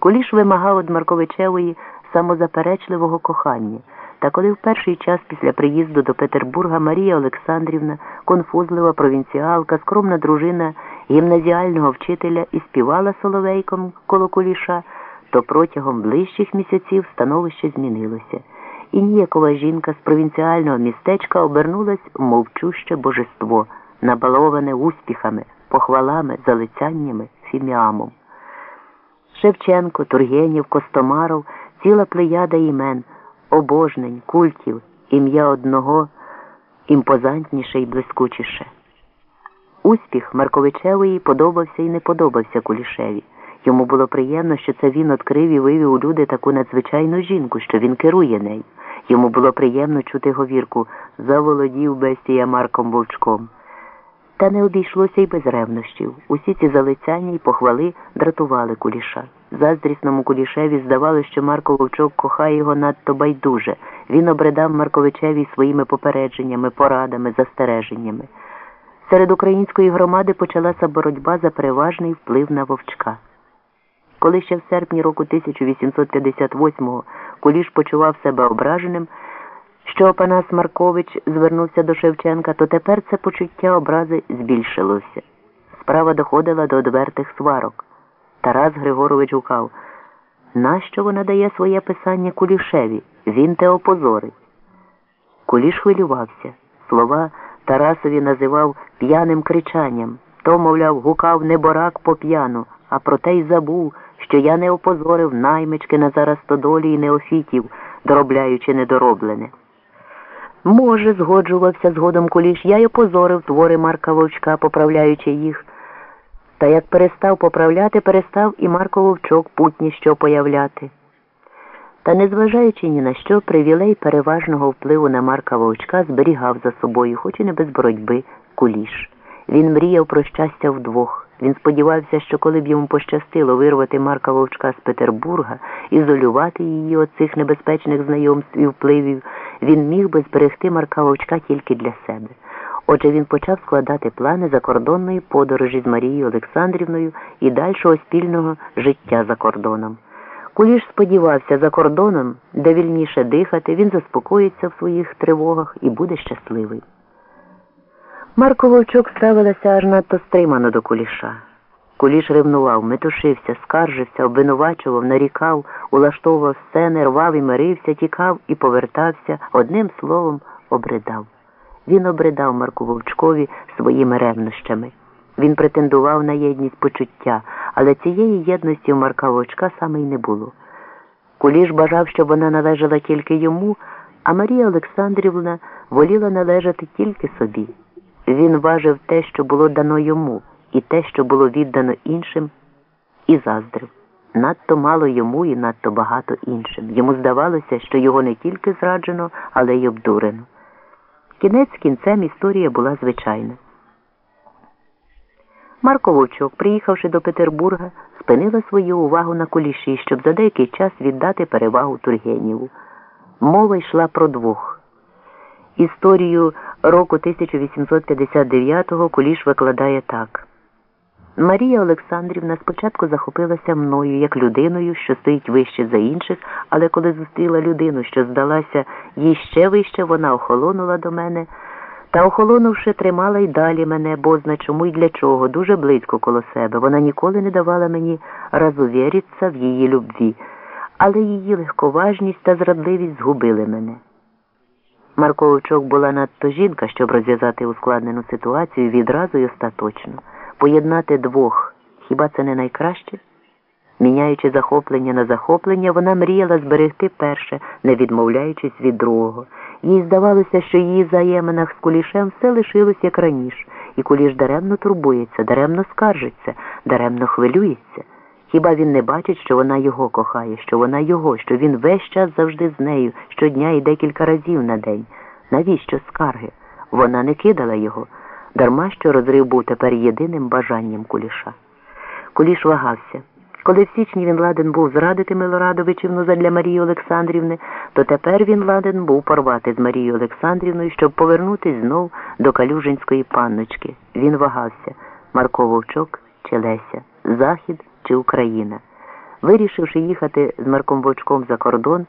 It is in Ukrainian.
Куліш вимагав від Марковичевої самозаперечливого кохання. Та коли в перший час після приїзду до Петербурга Марія Олександрівна, конфузлива провінціалка, скромна дружина гімназіального вчителя і співала соловейком коло куліша, то протягом ближчих місяців становище змінилося, і ніякова жінка з провінціального містечка обернулась в мовчуще божество, набаловане успіхами, похвалами, залицяннями, фіміамом. Шевченко, Тургенєв, Костомаров, ціла плеяда імен, обожнень, культів, ім'я одного імпозантніше і блискучіше. Успіх Марковичевої подобався і не подобався Кулішеві. Йому було приємно, що це він відкрив і вивів у люди таку надзвичайну жінку, що він керує нею. Йому було приємно чути говірку заволодів бестія Марком Вовчком. Та не обійшлося й без ревнощів. Усі ці залицяння й похвали дратували куліша. Заздрісному кулішеві здавалося, що Марко Вовчок кохає його надто байдуже. Він обридав Марковичеві своїми попередженнями, порадами, застереженнями. Серед української громади почалася боротьба за переважний вплив на Вовчка. Коли ще в серпні року 1858-го Куліш почував себе ображеним, що Опанас Маркович звернувся до Шевченка, то тепер це почуття образи збільшилося. Справа доходила до одвертих сварок. Тарас Григорович гукав, нащо вона дає своє писання Кулішеві? Він те опозорить. Куліш хвилювався. Слова Тарасові називав п'яним кричанням. То, мовляв, гукав не борак по п'яну, а проте й забув, що я не опозорив наймички Назара Стодолі і Неофітів, доробляючи недороблене. Може, згоджувався згодом куліш, я й опозорив твори Марка Вовчка, поправляючи їх. Та як перестав поправляти, перестав і Марко Вовчок путні що появляти. Та, незважаючи ні на що, привілей переважного впливу на Марка Вовчка зберігав за собою, хоч і не без боротьби, куліш. Він мріяв про щастя вдвох. Він сподівався, що коли б йому пощастило вирвати Марка Вовчка з Петербурга, ізолювати її від цих небезпечних знайомств і впливів, він міг би зберегти Марка Вовчка тільки для себе. Отже, він почав складати плани закордонної подорожі з Марією Олександрівною і дальшого спільного життя за кордоном. Куліш сподівався за кордоном, де вільніше дихати, він заспокоїться в своїх тривогах і буде щасливий. Марко Вовчок ставилася аж надто стримано до куліша. Куліш ревнував, метушився, скаржився, обвинувачував, нарікав, улаштовував сцени, рвав і мирився, тікав і повертався, одним словом обридав. Він обридав Марку Вовчкові своїми ревнощами. Він претендував на єдність почуття, але цієї єдності у Марка Вовчка саме й не було. Куліш бажав, щоб вона належала тільки йому, а Марія Олександрівна воліла належати тільки собі. Він важив те, що було дано йому, і те, що було віддано іншим, і заздрив. Надто мало йому і надто багато іншим. Йому здавалося, що його не тільки зраджено, але й обдурено. Кінець кінцем історія була звичайна. Марко Вовчок, приїхавши до Петербурга, спинила свою увагу на куліші, щоб за деякий час віддати перевагу Тургенєву. Мова йшла про двох. Історію року 1859-го Куліш викладає так. Марія Олександрівна спочатку захопилася мною як людиною, що стоїть вище за інших, але коли зустріла людину, що здалася їй ще вище, вона охолонула до мене та, охолонувши, тримала й далі мене, бозна чому й для чого, дуже близько коло себе. Вона ніколи не давала мені разувіритися в її любві, але її легковажність та зрадливість згубили мене. Марко Вовчок була надто жінка, щоб розв'язати ускладнену ситуацію відразу й остаточно. Поєднати двох, хіба це не найкраще? Міняючи захоплення на захоплення, вона мріяла зберегти перше, не відмовляючись від другого. Їй здавалося, що її взаєминах з кулішем все лишилось як раніше, і куліш даремно турбується, даремно скаржиться, даремно хвилюється. Хіба він не бачить, що вона його кохає, що вона його, що він весь час завжди з нею, щодня і декілька разів на день? Навіщо скарги? Вона не кидала його, дарма що розрив був тепер єдиним бажанням куліша. Куліш вагався. Коли в січні він ладен був зрадити Милорадовичівну задля Марії Олександрівни, то тепер він ладен був порвати з Марією Олександрівною, щоб повернутись знов до Калюжинської панночки. Він вагався Марко Вовчок чи Леся, Захід чи Україна. Вирішивши їхати з Марком Вовчком за кордон,